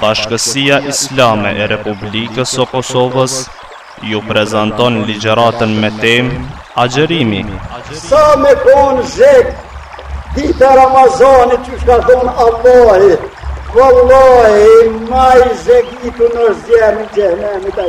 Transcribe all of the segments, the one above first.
Bashkësia Islame e Republikës së Kosovës ju prezanton ligjëratën me temë Agjërimi. Sa me kon zheg dita Ramazanit qysh ka thonë Allahi, Wallahi, ma i zhegitun zjermi xhehnemit e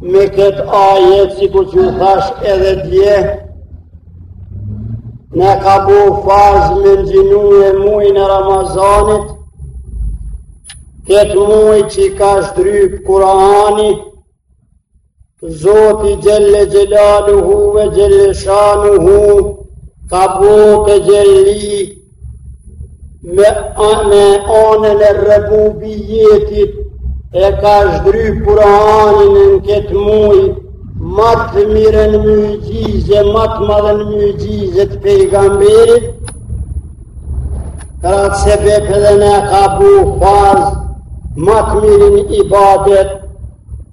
Me këtë ajet, sikur që thash edhe dje, na ka bu farz me ngjinue mujn e Ramazanit, këtë muj që i ka zhdryp Kurani, Zoti xhelle xhelaluhu ve xhelle shanuhu, ka bu texhelli me anë anën e rububijetit e ka zhdryp Kuranin në këtë muj ma të mirën muxhize ma të madhen muxhize të pejgamberit për atë sebep edhe ne ka bu farz ma të mirin ibadet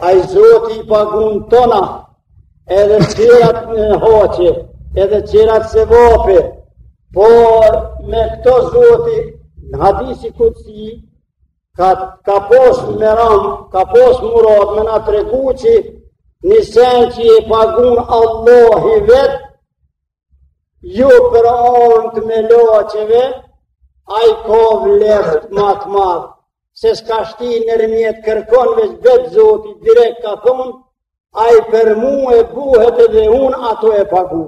Ai zoti i pagun tona, edhe qerat në haqe, edhe qerat sevape, por me këto zoti në hadisi kudsi, ka, ka pas në meram, ka pas në murat, me na tregu që një sen që i pagun Allahi vetë, Jo për anën të melaqeve, ai ka vleft ma të madhë, se s'ka shti nërmjet kërkon veç vetë zoti, direkt ka thonë, ai për mue buhet edhe unë ato e pagu.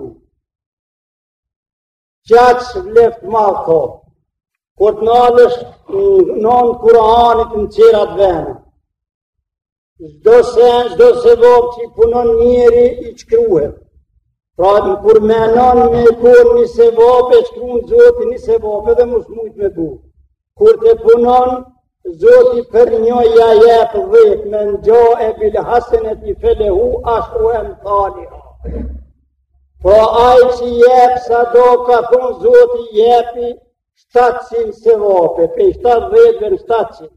Qaq vleft t'madh ka, kur të nalesh në në Kuran në qerat vene, Çdo se, çdo sevap që i punon njeri i shkruhet. Pra në kur menon me e kry një sevap, e shkrun zoti një sevap, edhe mos mujt me bu. Kur ta punon, zoti për njo ja jep dhetë, men xhae bil haseneti felehu ashru emthaliha. Po ai që jep sadaka thonë zoti i jepi shtatëqin sevape, pe shtatëdhetë deri në shtatëqin.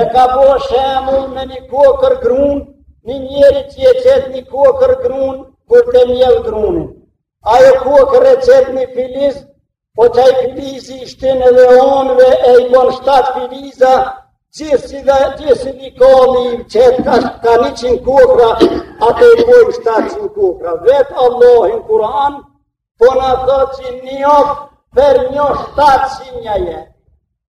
e ka bo shemull me një kokërr grun, një njeri që e qet një kokërr grun, kur ta mjell grunin. Ajo kokërr e qet një filiz, po qai filizi i shtin edhe anëve e i bon shtatë filiza, gjithë si dhe gjithë si një kalli i qet ka, ka njëqin kokrra, ato i bojnë shtatëqin kokrra. Vetë Allahi n' Kur'an, po na thot që njo f, për njo shtatëqin na jep.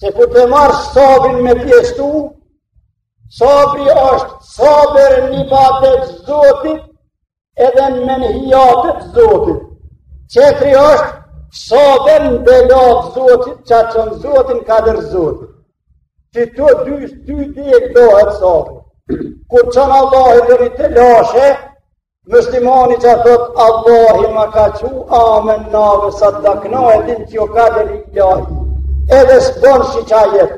Se kur të marrë sabrin me pjestu, sabri është sabër në ibadet zotit edhe në menhijatet zotit. Qetri është sabër në belat zotit që ta çon zoti n'kadër zotit. Që të dy, dy dhe e këdohet sabri. Kur çon Allahi dert, telashe, Muslimani që thot Allahi ma ka çu amenna ve saddakna e din kjo kaderi ilahi. Edhe s'bon shiqajet,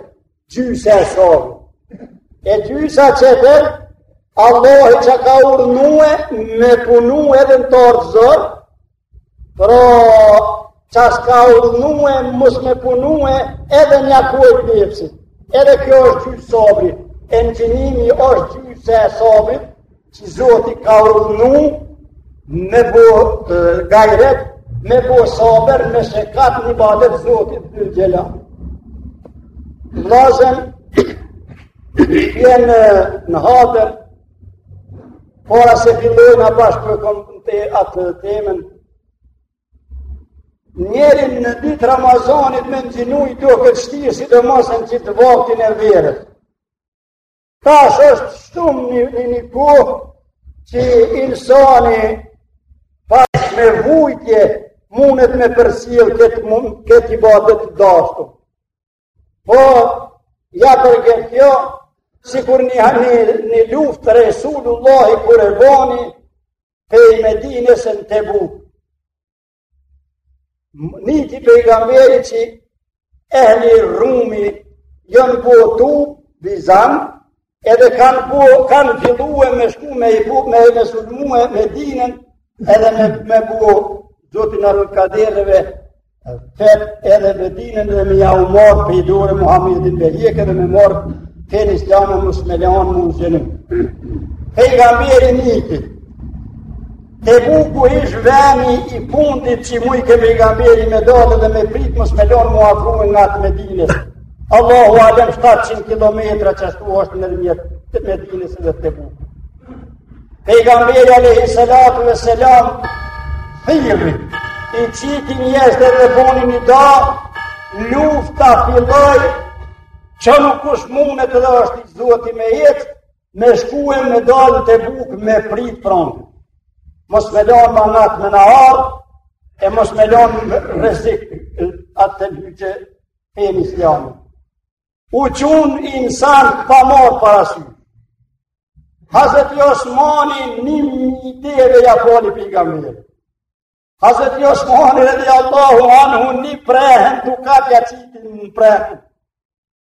gjysë sabër. E gjysa qetër, Allahi qa ka urnue me punu edhe në t'ardht zor, Por, qa s'ka urnue, mos me punue, edhe një kuajt nefsi. Edhe kjo është gjysë sabri. E ngjinimi është gjysa e sabrit, që zoti ka urnu, me bo gajret, me bo sabër, meshekat në ibadet zotit të gjela. Vllazën, vjen në hatër, Para se fillojna bashkë me kom të atë temen, njeri në ditë Ramazanit me ngjinu i doket shtirë sidomos n'qit vaktin e verët. Tash është shumë një, një, një kohë që insani bash me vujtje mundet me përcjell këtë, mund, këtë ibadet të dashtu. Po, ja përket kjo, sikur një, një, një luftë Resulullahi kur e boni, pej Medinës në Tebuk. Niti pejgamberi që ehli rrumi, jon bo tub, Bizant, edhe kanë bu, kanë fillue me shku me i bu, me me sulmue Medinën, edhe me me bu zotin Arul Kaderëve fet edhe Medinën dhe me jau marr pej dore Muhamedit me hjekë dhe me marr fen islame musliman muzhenë. Pejgamberi niti Tebuku ish veni i fundit që mujke pejgamberi me dalë dhe me pritë mos me lonë m'u afrue ngat Medinës. Allahu alem 700 km qashtu është nërmjet Medinës dhe Tebukut. Pejgamberi alejhi salatu ve selam thirri i qiti njerzt dhe dhe boni nida lufta filloi që nuk kush mundet dhe është i zoti me ecë me shkue me dalë Tebuk me pritë fronti. Mos me lanë ma ngat me na ardhë, e mos me lanë me rrezik atë të lyë që e një islami. U çun insan pa marrë parasysh. Hazreti Osmani një mi deve ja fali pejgamberit. Hazreti Osmani radi Allahu anhu një prehen dukat ja qiti në prehen.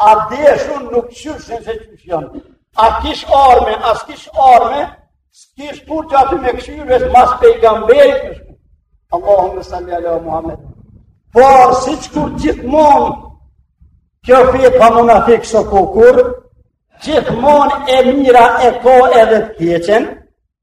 A deshën nuk kqyrshin se qysh janë. A kish armë, a s'kish armë, s'kish kurgja aty me kqyrë, veç mas pejgamberit me shku. Allahumme salli ala Muhammed. Por, siç kur gjithmonë, kjo fe pa munafikë s'o kon kurrë, gjithmonë e mira e ko edhe të keqen,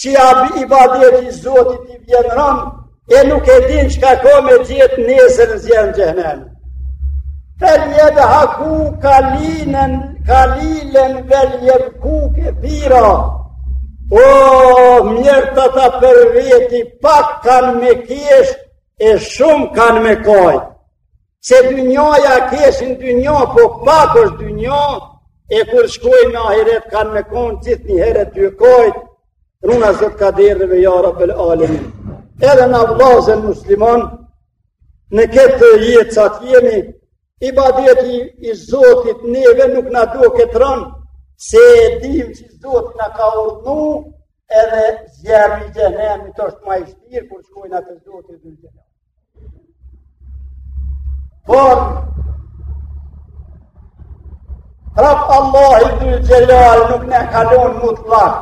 që aj ibadeti i zotit i vjen rënë, e nuk e din çka ko me gjetë nesër në zjerm xhehnem. Fel jedhaku kalilen, kalilen vel jebku kethira, o mjerë ata për veti pak kanë me kesh e shumë kanë me kajtë. Se dynjaja keshin dynjo, po pak është dynjo, e kur shkojnë në ahiret kanë me konë gjithnjëherë tu kajt, runa zot ka dherë dhe ja rabbel alemin. Edhe na vllazën muslimon, në këtë jetë sa të jemi, ibadeti i zotit neve nuk na doket rënë, se e dim që zoti na ka urdhnu, edhe zjerri i xhehnemit është ma i vshtirë, kur shkojnë atë zoti në xhehnem. Por, prap Allahi dhul xhelal nuk na ka lon mutlak.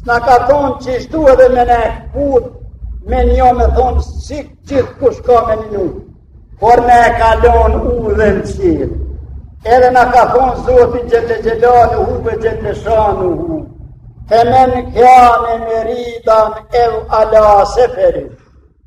S'na ka thonë qishtu edhe me ne kput, me një me thonë si gjithkush ka me ninu. Por na ka lon udhën çilë. Edhe na ka thonë zoti xhelle xhelaluhu ve xhelle shanuhu. Femen kjane meridan ev ala seferin.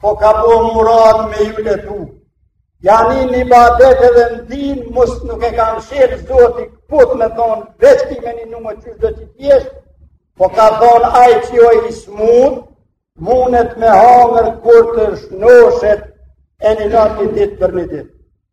Po ka bo murad me ju lehtu. Jani në ibadet edhe në din, mos nuk e ka vshtirë zoti këput me thonë, veç ti me ninu more qyshdo që t'jesh, po ka thonë aj që o i smut, mundet me hangër kur të shnoshet e nin atë ditë për një ditë.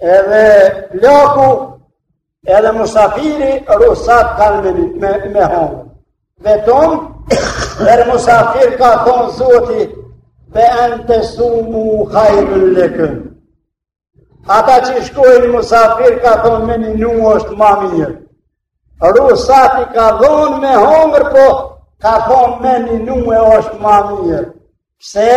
Edhe plaku, edhe musafiri, ruhsat kanë me, me, me hongër. Vetëm, edhe musafir ka thonë zoti, ve en tesumu hajrun lekum. Ata që shkojnë musafir ka thonë me ninu është ma mirë. Ruhsat i ka dhonë me hongër, po ka thonë me ninu është ma mirë. Pse,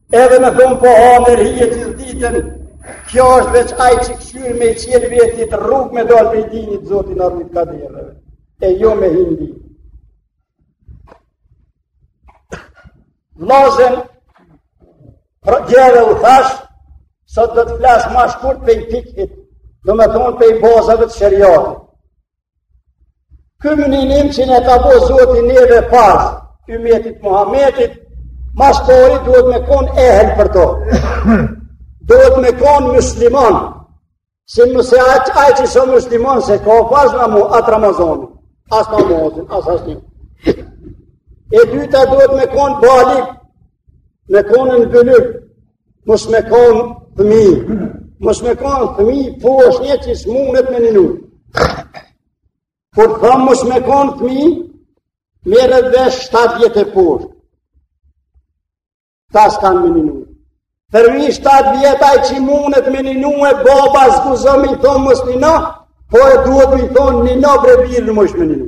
Edhe me thonë po ha me rrije që ditën, kjo është veç aj që kqyr me i qel vetit rrugë me dalë prej dinit zotin armit ka dhe e jo me hi n'din. Vllazën, pra djeve u thashë, sot do të flas ma shkurt prej fikhit, domethonë prej bazave të sheriatit. Ky ninim që na ka bo zoti neve farz, ymetit Muhammedit, ma s'pari duhet me kon ehel për to. duhet me kon muslimon, se nëse â aj që s'â muslimon, s'e ka farz ma atë Ramazonin, as namozin, as asnji. E dyta duhet me kon balig, me kon në bylyg, mos me konë fëmi, mos me konë fëmi, foshnje që s'mundet me ninu. Kur thom mos me konë fëmi, merret prej 7 vjet e poshtë. Ta s'kan me ninu. Përmi 7 vjet ai që mundet me ninu e baba s'guzon me i thonë mos nino, po duhet me i thonë nino bre bir n'mujsh me ninu.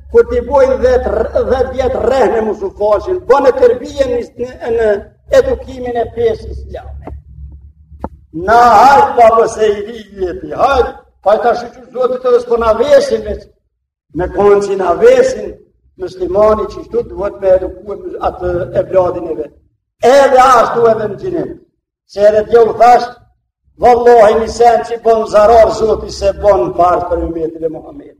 kur t'i bojnë dhet vjet rrehni n'mos u falshin, boni terbije në, në edukimin e fesë islame. Na hajt babo se i vi jeti, hajt, pa ta shyqyr zotit edhe s'po na vesin, me, me konë që na vesin, muslimani qështu duhet me edukue atë evladin e vet. Edhe ashtu edhe në agjinim, se edhe dje u thashë, vallahi një sen që i bon zarar zoti s'e bon farz për ymetin e Muhammedit.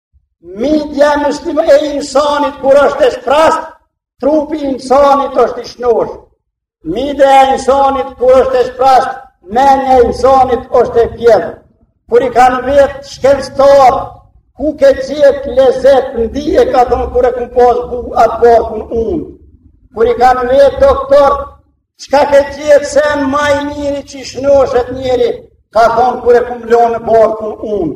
Midja në shtimë e insanit kur është e shprast, trupi i insanit është i shnosh. Midja e insanit kur është e shprast, menja e insanit është e kthjellët. Kur i kanë vetë shkencëtar, ku ke gjet lezet në dije, ka thonë kur e kom pas bo atë borkun unë. Kur i kanë vetë doktor, çka ke gjet sen ma i miri që i shnoshet njeri, ka thonë kur e kom lonë borkun unë.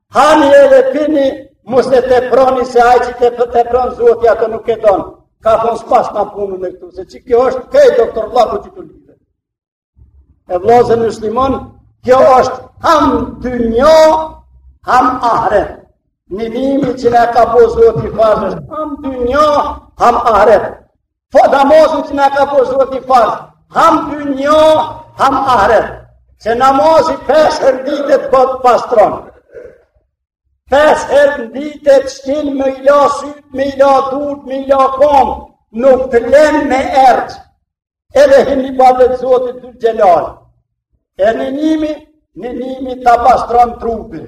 Hani edhe pini, mos e teproni se aj që tepron zoti ato nuk e don. Ka thonë s'pasna punë ne këtu, se qikjo është krejt doktorllaku që të lidhe. E vllazën myslimon, kjo është ham dynja, ham ahret. Ninimi që na ka bo zoti farz, është ham dynja, ham ahret. Po namazi që na ka bo zoti farz, ham dynja, ham ahret, se namazi pes her n'ditet po të pastron. Pes her n'ditet t'shtin me i la syt, me i la durt, me i la komt, nuk të len me erq. Edhe hin n'ibadet zotit dhul xhelal. E ninimi, ninimi ta pastron trupin.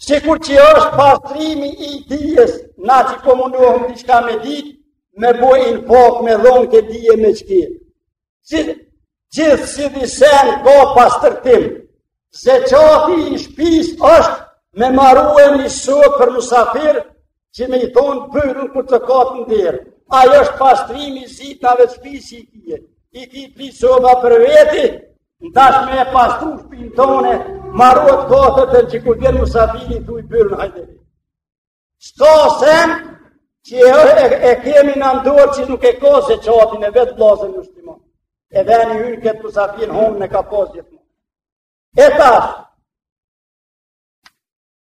Sikur që është pastrimi i dijes, na që po mundohëm diçka me ditë, me bo ni pak, me dhonë këtë dije me qëki. Si, gjithsecili sen ka pastërtim, zeqati i shpisë është me marue një sobë për musafir, që me i thonë bujrum kur trokat në derë. Ajo është pastrimi zeqati i shpisë i kje, i ki tri soba për veti, ndash me e pastru shpinë tone, maro t'katërtën që kur vjen musafiri, thuj bujrum hajde. S'ka sen, që e, e, e kemi në dorë që nuk e ka zeqatin e vet vllazën muslimon. E veni ynë këtë musafirhanë e ka pas gjithmonë. E tash,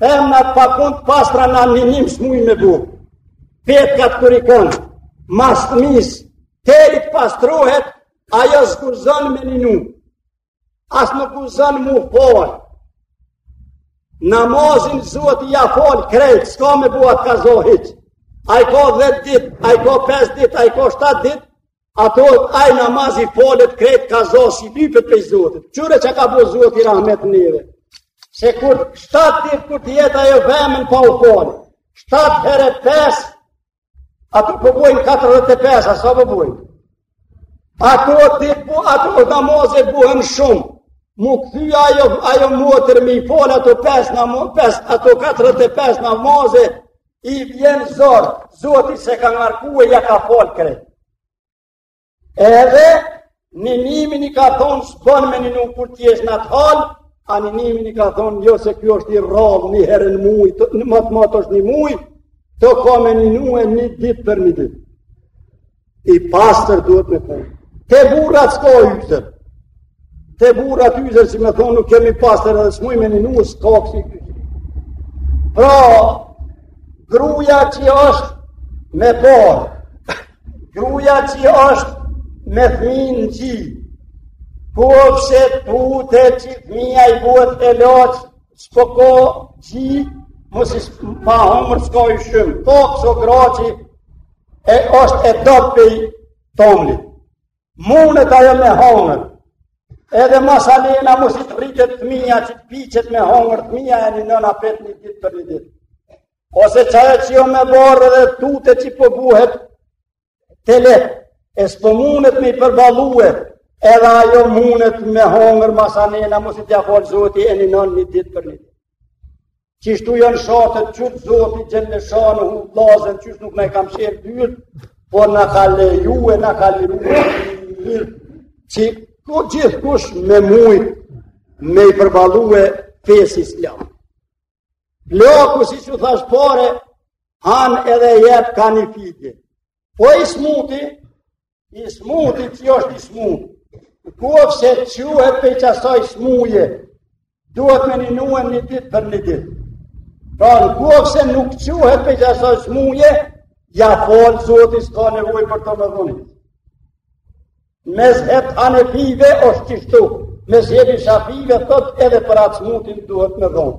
Femnat pa kon të pastra në ninim s'mujnë me bu. Petkat kur i kon, mas thmisë, deri t'pastrohet, ajo s'guzon me ninu. As nuk guzon mu falë. Namazin Zoti ja fal krejt, s'ka me bo atë kaza hiç. A i ka 10 dit, a i ka 5 dit, a i ka 7 dit, Ato ai namaz i falet krejt kaza s'i lypet pej Zotit. Kqyre çka ka bo Zoti rahmet neve. Se kur 7 ditë kur të jetë ajo femën pa u fal. 7 herë 5 ato po bojnë 45 a sa po bojnë. Ato ti po ato namaze bohen shumë. Mu kthy ajo ajo motër me i fal ato 5 namaz 5 ato 45 namaze i vjen zor, Zoti s'e ka ngarku e ja ka fal krejt. Edhe ninimin i ka thonë s'bon me ninu kur t'jesh në atë hal, a ninimin i ka thonë jo se ky është i rrallë, një herë në muj, në motmot është një muj, të ka me ninu një ditë për një ditë. I pastër duhet me konë. Te burrat s'ka yzër. Te burrat yzër, si me thonë, nuk kemi pastër edhe s'muj me ninu, s'ka kësi yzër. Pra, gruja që është me barrë, gruja që është me thmi në gji, n'koftë se tutet që thmija i bohet e loqë, s'po ka gji, masi pa hongër s'ka gji shumë, ka këso gra që e është e dobët pej tomli. Munet ajo me hongër, edhe masanena masi të rritet thmija që të piqet me hongër thmija e ninon apet një ditë për një ditë. Ose qajo që jon me barrë edhe tutet që po bohet telef, e s'po munet me i përballue, edhe ajo munet me hongër masanena masi të ja falë Zoti e ninon një ditë për një ditë. Qishtu janë shartet që Zoti xhele shanuhu vllazën qysh nuk na i ka mshel dyert, por na ka lejue na ka lirue mirë, që ku gjithkush me mujtë me i përballue fesë islam. Plaku, siç thashë parë, han edhe jep ka një fidje. Po i smuti, I smuti që është i smutë. Nkoftë se çohet pej qasaj smuje, duhet me ninue një ditë për një ditë. Pra në koftë se nuk çohet pej qasaj smuje, ja fal Zoti s'ka nevojë për të me dhonë. Mezhebi i hanefive është qishtu, mezhebi i shafive thotë edhe për atë smutin duhet me dhonë.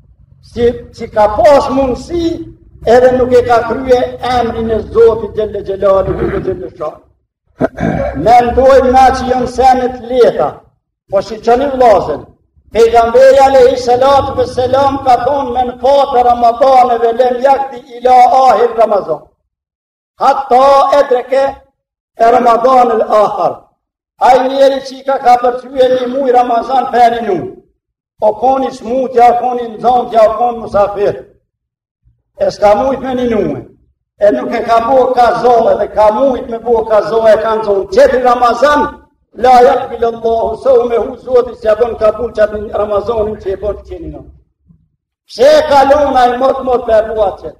si që ka pas mundësi edhe nuk e ka krye emrin e Zotit xhele xhelaluhu xhele shanuhu. Mendojmë na që jonë sene të leta, po shiqoni vllazën, Pejgamberi alejhi selatu ve selam ka thonë men fate Ramadane ve lem jakdi ila ahir Ramazan. Hatta edreke Ramadanel ahar. Ai njeri që e ka kapërcye një muj Ramazan pa ninue. O kon i smutë a, o kon i nxonë a, o kon musafir. E s'ka mujt me ninue. E nuk e ka bo kaza, edhe ka mujt me bo kaza, e ka nxonë qetri Ramazan, la jakbelullahu saumehu, Zoti s'ja bon kabul qat Ramazanin që ja bon të qeni në. Pse e ka lon ai motmot pa e bo qetë?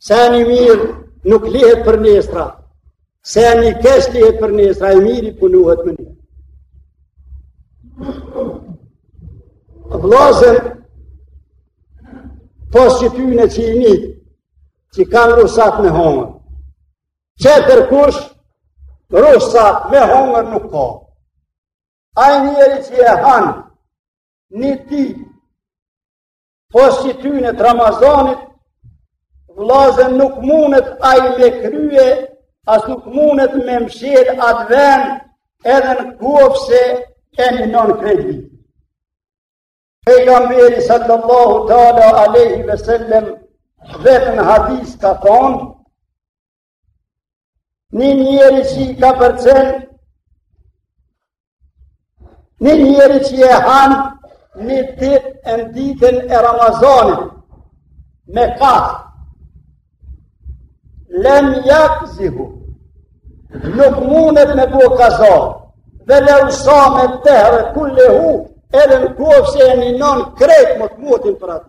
Seni i mirë nuk lihet për nesra, seni i keq lihet për nesra, i miri punohet meniherë. Vllazën, pos qëtyne që i niet, që kanë ruhsat me hongër, qetërkush ruhsat me hongër nuk ka. Ai njeri që e han një dit, Pos qëtyne të Ramazanit, vllazën nuk mundet ai me krye, as nuk mundet me mshel atë ven, edhe në koftë se e ninon krejt. Pejgamberi sallallahu tala aleyhi ve sellem, vet në hadis ka thonë, Një njeri që e kapërcen, një njeri që e han një ditë në ditën e Ramazanit, me kast, lem jakzihu, nuk mundet me bo kaza, ve leu same dehre kullehu, edhe në koftë se e ninon krejt motmotin për atë.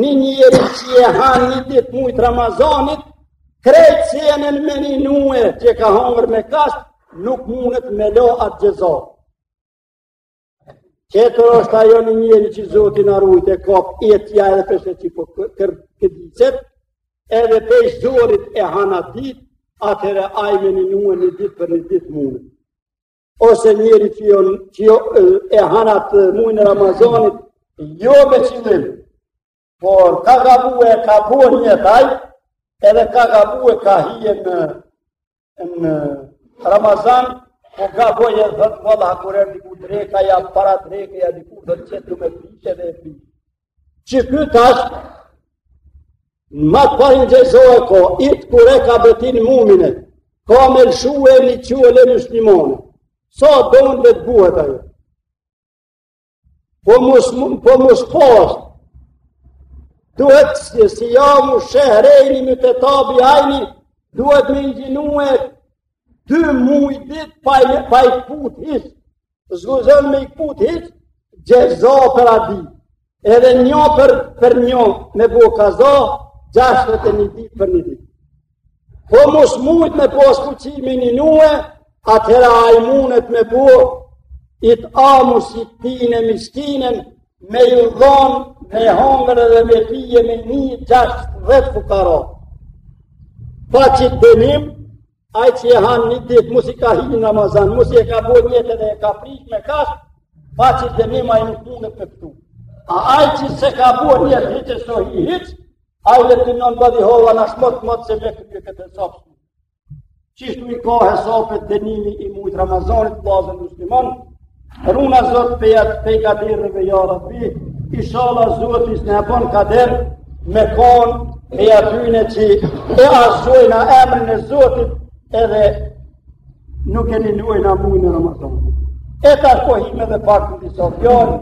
Një njeri që e han një ditë mujit Ramazanit, krejt senen me ninue që ka hongër me kast, nuk mundet me lo atë xhezo. Qetër është ajo një njeri që Zoti na rujt e kap etja edhe pe sheh që po kërdiset, edhe pej zorit e han at dit, atëherë aj me ninue një dit për një dit mundet. ose njeri që jo, që jo e han at mujn e Ramazanit, jo me qëllim, por ka gabue, e ka bo nijet aj, edhe ka gabue, ka hi në, në Ramazan, po gabon e thotë vallah kur erdh diku dreka, ja para dreka, ja diku thotë qëtë du me prishë dhe e prish. Që ky tash, ma të parin xheza e ka, itku rekabetin mumine, ka me lëshue një qole muslimon, sa don le të bohet ajo. Po mos po mos pas. Duhet si, si jamu shehrejni mutetabiajni, duhet me ngjinue dy muj dit pa i, pa i kput hiç, s'guxon me i kput hiç, xheza për ati, edhe një për, për një me bo kaza, gjashtëdhet e një ditë për një ditë. Po mos mujt me po s'ka fuqi me ninue, atëherë ai mundet me bo, it'amu sittine miskinen, me ju dhonë, me hongër dhe me pi me një gjashtëdhetë fukaro. Pa qit dënim, Ai që e han një ditë, masi ka hi në Ramazan, masi e ka bo nijet dhe e ka prishë me kast, pa qit dënim aj nuk mundet me pshtu. A ai që s'e ka bo nijet hiç e s'o hi hiç, ai dhe të ninon badihava âsht mot mot se me këtë një këtë hesap. Qishtu i ka hesapet dënimi i mujit Ramazanit, vllazën muslimon, Runa zot pej at, pej kadereve ja rabbi, inshallah Zoti s'na bon kader me kon pej atyne qi e asojnë emrin e zotit edhe nuk e ninojnë mujin e Ramazan. E tash po himë edhe pak në disa fjalë,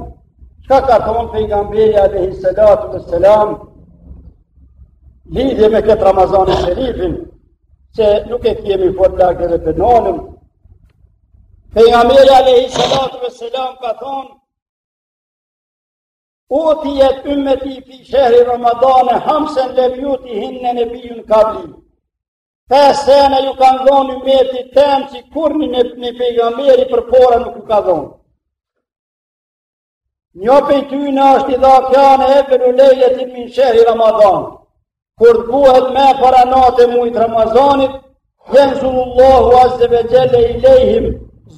çka ka thonë Pejgamberi alejhi selatu ve selam, lidhje me këtë Ramazani Sherifin, se nuk e kemi fort larg edhe penalëm, Pejgamberi alejhi salatu ve selam ka thonë, utijet ymeti fi shehri Ramadane, hamsen lem jutihinne nebijun kabli. Pesë sene ju kanë dhonë ymetit tem që kurrnjë pejgamberi përpara nuk ju ka dhonë. Një pej tyne është idha kjane evvelu lejletin min shehri Ramadan. Kur të bohet ma e para natë e mujit Ramazanit, jenzurullahu azze ve gjelle ilejhim,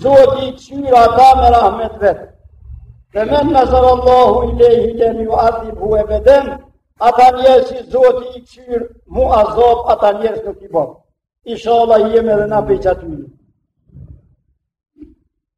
Zoti i kqyr ata me rahmet vetë. Ve men nezarallahu ilejhi lem juadhibhu ebeden, ata njerëz qi Zoti i kqyr, me azab ata njerëz nuk i bon. Inshallah jemi edhe na pej atyne.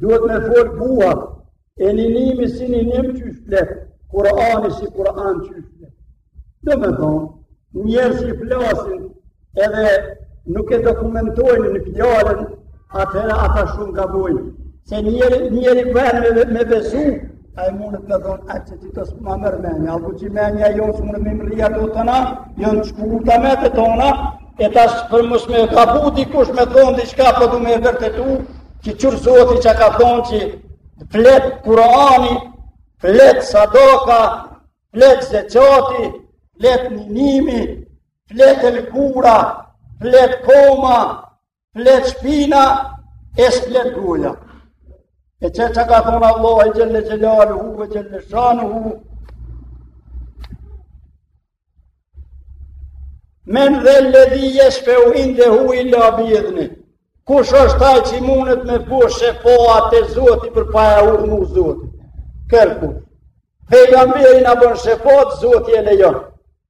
Duhet me folë buha, e ninimi si ninim qysh flet, Kurani si Kuran qysh flet. Domethonë, njerëz si flasin edhe nuk e dokumentojnë fjalën, atëherë ata shumë gabojnë. Se njeri, njeri për me, me besu, Ai mundet me thon atë që s'ma merr menja, apo që menja jon s'un me i mrri ato të tona, jon të shkurta mentë tona, e tash për mos me gabu dikush me thon diçka po du me e vërtetu, që kqyr Zoti çka ka thon që flet Kurani, flet sadaka, flet zeqati, flet ninimi, flet lëkura, flet koma, Flet shpina e s'flet goja. E qe çka ka thonë Allah gjelle gjelaluhu ve gjelle shanuhu. Men dhel-ledhi jeshfeu indehu il-la bi idhnih. Kush është ai që mundet me bo shefat te Zoti për pa e urdhnu Zoti. Kërkush. Pejgamberi na bon shefat, Zoti e lejon.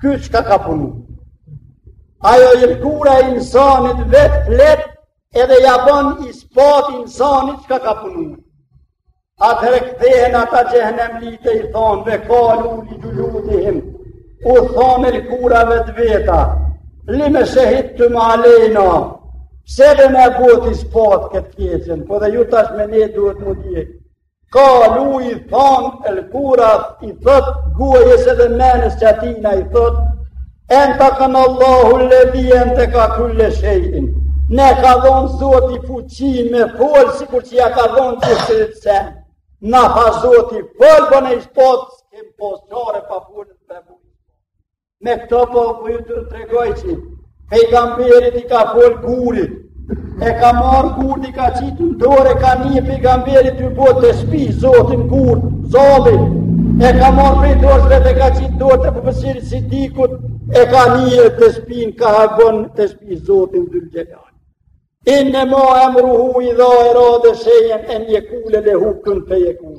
Ky çka ka punu? Ajo lëkura e insanit vetë flet edhe ja bon ispat insanit çka ka punu. Atëherë kthehen ata gjehnemlitë i thonë ve kalu li gjuludihim. U thonë lëkurave të veta. Lime shehidtum alejna. Pse de na e botë ispat këtë keqen, po edhe ju tash me ne duhet m'u djegë. Kalu i thon lëkurat i thot gojës edhe menës që atina i thot entakanallahul-ledhi entaka kul-le shej'in na ka dhonë Zoti fuqinë me folë sikur që ja ka dhonë secilit sen na tha Zoti fol bone ispat s'kem pasë qare pa folë të të Me këto po po ju tregoj që Pejgamberit i ka fol guri, e ka marrë gurët i ka qitë në dorë, ka ni Pejgamberi tu bo tespih Zotin gurët, zallin, e ka marrë prej dorës vet e ka qitë n'dorë të Ebu Beqiri Sidikut, e ka ni tespihin kah e bon tespih Zotin dhul gjelal. Innema emruhu idha erade shej'en en jekule lehu kun fe jekun.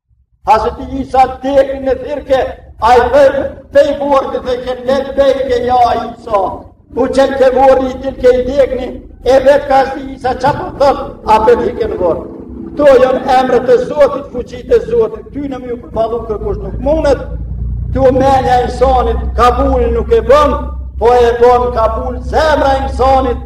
Hazreti Isa të deknin e thirrke, ai prej vorrit thojke lebbejke ja Isa. U qelke vorri, i dilke i dekni, e vetke Hazreti Isa që për të a për të kënë vorr. Këto janë emre të zotit, fuqitë e zotit, tyne me ju përballu kërkush nuk mundet, këtu menja e insanit kabul nuk e bon, po e bon kabul zemra e insanit,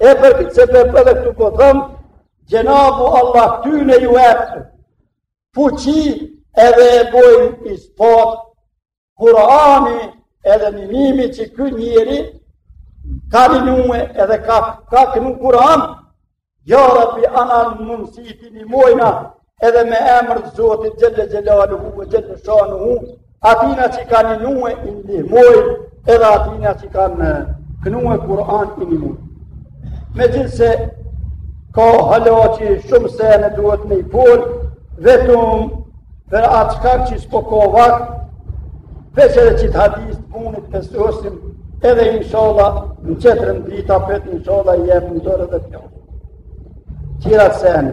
E për këtë sebep edhe këtu po thom, xhenabu Allah tyne ju jep fuqi edhe e bojnë ispat, kurani edhe nimi që ky njeri ka nimue edhe ka, ka knu kuran, ja Rabbi anë mundësi t'i nimojna, edhe me emër të Zotit xhel-le xhelaluhu e xhel-le shanuhu, atina që ka nimue i nimojnë, edhe atina që kanë knue Kur'an i nimojnë. Megjithëse ka hala që shumë sene duhet me i fol, vetëm për atë çka që s'po ka vakt, veç edhe qit hadis të fundit po e sosim, edhe inshallah në tjetrën ditë apet inshallah i e më dorë dhe të kjo. Tjerat sene.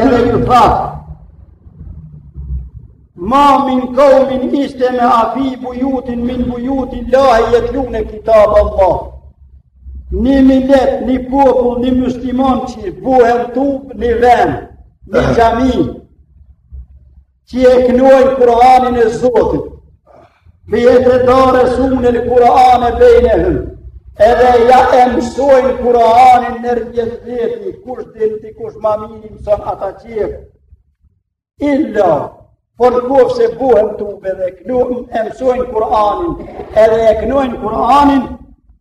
Edhe ky tha, ma min kaumin ixhtemeu fi bujutin min bujutil-lahi jetlune kitab Allah. Një milet, një popull, një muslimon që buhen tub një vend, një xhami, Që e knojnë Kur'anin e Zotit. Ve jetedaresunel Kur'ane bejnehum. Edhe ja e mësojnë Kur'anin nërmjet veti, kush din dikush ma mirë i mëson ata tjerë. Illa, po në koftë se buhen tub edhe knojnë, e mësojnë Kur'anin, edhe e knojnë Kur'anin,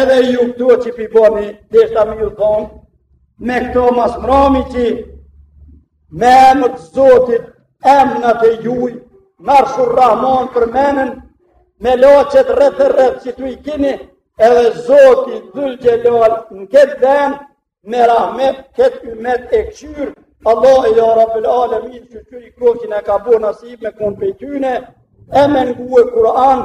Edhe ju këto që pi boni, deshta me ju thonë, me këto mas mrami që me emër të zotit, emnat e juj, n'arshu Rahman përmenen, melaqet rreth e rreth qetu i kini, edhe Zoti dhul xhelal në këtë vend, me rahmet këtë ymet e këqyr, Allah e ja rabel alemin shyqyr i koftë qi na ka bo nasib me konë prej tyne, e me ngue Kur'an,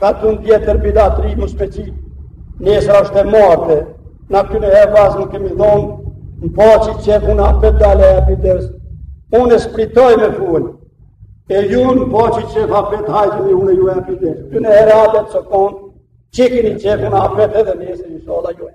Katun tjetër bidat rritë më speci, nesër është e marte, na këtyne herë vaz nuk kemi dhonë, në paçi qefin apet dal e ap ders, unë s'pritoj me fol, e ju në paçi qef apet hajdeni unë ju e ap ders, këtyne herë atët së konë, që keni qefin apet edhe nesër inshallah ju e.